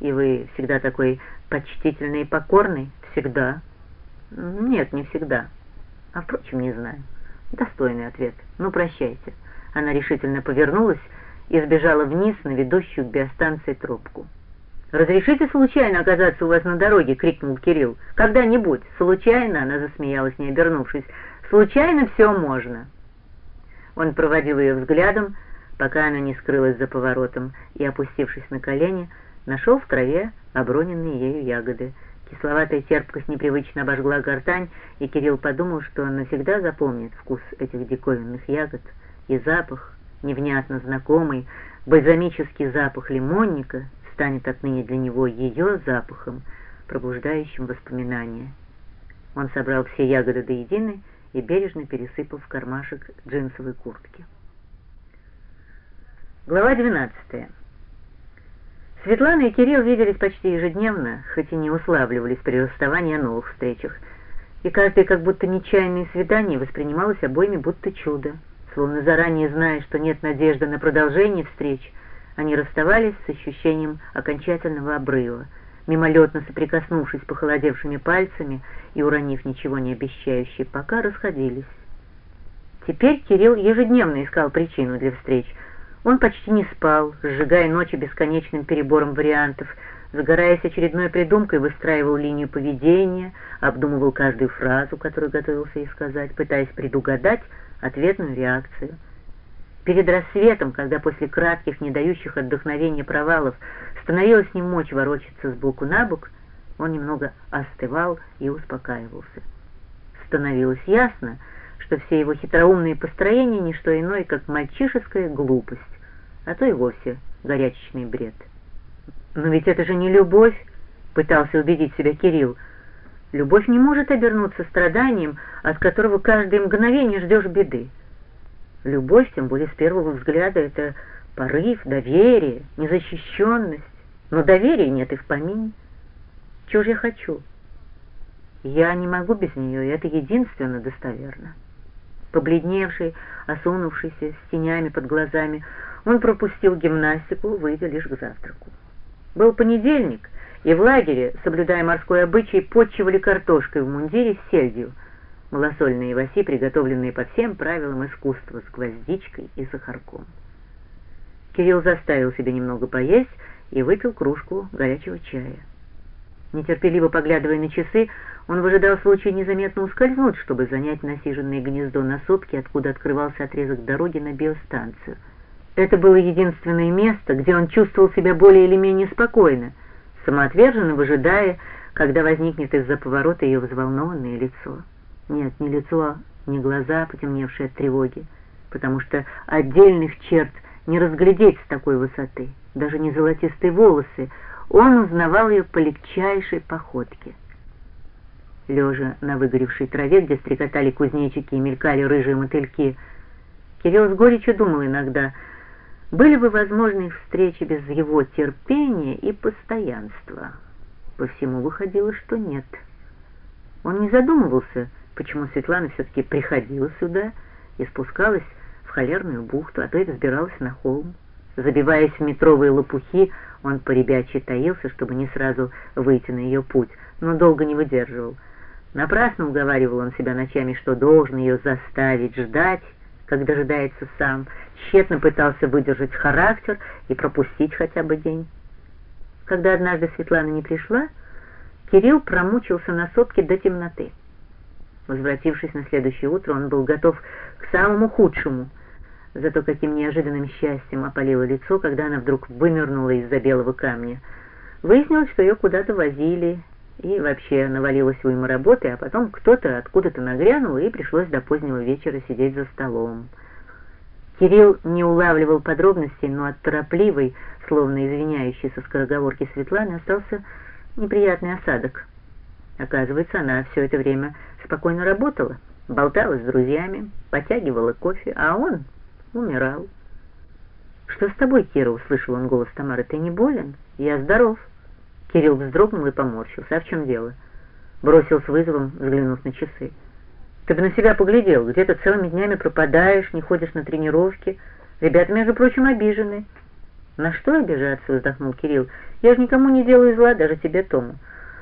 И вы всегда такой почтительный и покорный? Всегда. Нет, не всегда. А впрочем, не знаю. Достойный ответ. Ну, прощайте. Она решительно повернулась и сбежала вниз на ведущую к биостанции трубку. «Разрешите случайно оказаться у вас на дороге?» — крикнул Кирилл. «Когда-нибудь. Случайно?» — она засмеялась, не обернувшись. «Случайно все можно». Он проводил ее взглядом, пока она не скрылась за поворотом, и, опустившись на колени, нашел в траве оброненные ею ягоды. Кисловатая терпкость непривычно обожгла гортань, и Кирилл подумал, что он навсегда запомнит вкус этих диковинных ягод и запах, невнятно знакомый, бальзамический запах лимонника, станет отныне для него ее запахом, пробуждающим воспоминания. Он собрал все ягоды до единой и бережно пересыпал в кармашек джинсовой куртки. Глава 12. Светлана и Кирилл виделись почти ежедневно, хоть и не уславливались при расставании о новых встречах, и каждое как будто нечаянное свидание воспринималось обоими будто чудо. Словно заранее зная, что нет надежды на продолжение встреч, они расставались с ощущением окончательного обрыва, мимолетно соприкоснувшись похолодевшими пальцами и уронив ничего не обещающие, пока расходились. Теперь Кирилл ежедневно искал причину для встреч. Он почти не спал, сжигая ночи бесконечным перебором вариантов, загораясь очередной придумкой, выстраивал линию поведения, обдумывал каждую фразу, которую готовился ей сказать, пытаясь предугадать ответную реакцию — Перед рассветом, когда после кратких, не дающих отдохновения провалов становилось не мочь ворочаться с боку на бок, он немного остывал и успокаивался. Становилось ясно, что все его хитроумные построения — не что иное, как мальчишеская глупость, а то и вовсе горячечный бред. «Но ведь это же не любовь!» — пытался убедить себя Кирилл. «Любовь не может обернуться страданием, от которого каждое мгновение ждешь беды. Любовь, тем более с первого взгляда, это порыв, доверие, незащищенность. Но доверия нет и в помине. Чего же я хочу? Я не могу без нее, и это единственно достоверно. Побледневший, осунувшийся, с тенями под глазами, он пропустил гимнастику, выйдя лишь к завтраку. Был понедельник, и в лагере, соблюдая морской обычай, подчивали картошкой в мундире с сельдью — малосольные васи, приготовленные по всем правилам искусства, с гвоздичкой и сахарком. Кирилл заставил себя немного поесть и выпил кружку горячего чая. Нетерпеливо поглядывая на часы, он выжидал случая незаметно ускользнуть, чтобы занять насиженное гнездо на сопке, откуда открывался отрезок дороги на биостанцию. Это было единственное место, где он чувствовал себя более или менее спокойно, самоотверженно выжидая, когда возникнет из-за поворота ее взволнованное лицо. Нет, ни лицо, ни глаза, потемневшие от тревоги, потому что отдельных черт не разглядеть с такой высоты, даже не золотистые волосы, он узнавал ее по легчайшей походке. Лежа на выгоревшей траве, где стрекотали кузнечики и мелькали рыжие мотыльки, Кирилл с горечью думал иногда, были бы возможны их встречи без его терпения и постоянства. По всему выходило, что нет. Он не задумывался, почему Светлана все-таки приходила сюда и спускалась в холерную бухту, а то и взбиралась на холм. Забиваясь в метровые лопухи, он поребячьи таился, чтобы не сразу выйти на ее путь, но долго не выдерживал. Напрасно уговаривал он себя ночами, что должен ее заставить ждать, как дожидается сам, тщетно пытался выдержать характер и пропустить хотя бы день. Когда однажды Светлана не пришла, Кирилл промучился на сопке до темноты. Возвратившись на следующее утро, он был готов к самому худшему. Зато каким неожиданным счастьем опалило лицо, когда она вдруг вынырнула из-за белого камня. Выяснилось, что ее куда-то возили, и вообще навалилась уйма работы, а потом кто-то откуда-то нагрянул, и пришлось до позднего вечера сидеть за столом. Кирилл не улавливал подробностей, но от торопливой, словно извиняющейся скороговорки Светланы, остался неприятный осадок. Оказывается, она все это время спокойно работала, болтала с друзьями, потягивала кофе, а он умирал. «Что с тобой, Кира?» — услышал он голос Тамары. «Ты не болен? Я здоров». Кирилл вздрогнул и поморщился. «А в чем дело?» Бросил с вызовом, взглянув на часы. «Ты бы на себя поглядел. Где-то целыми днями пропадаешь, не ходишь на тренировки. Ребята, между прочим, обижены». «На что обижаться?» — вздохнул Кирилл. «Я же никому не делаю зла, даже тебе, Тому.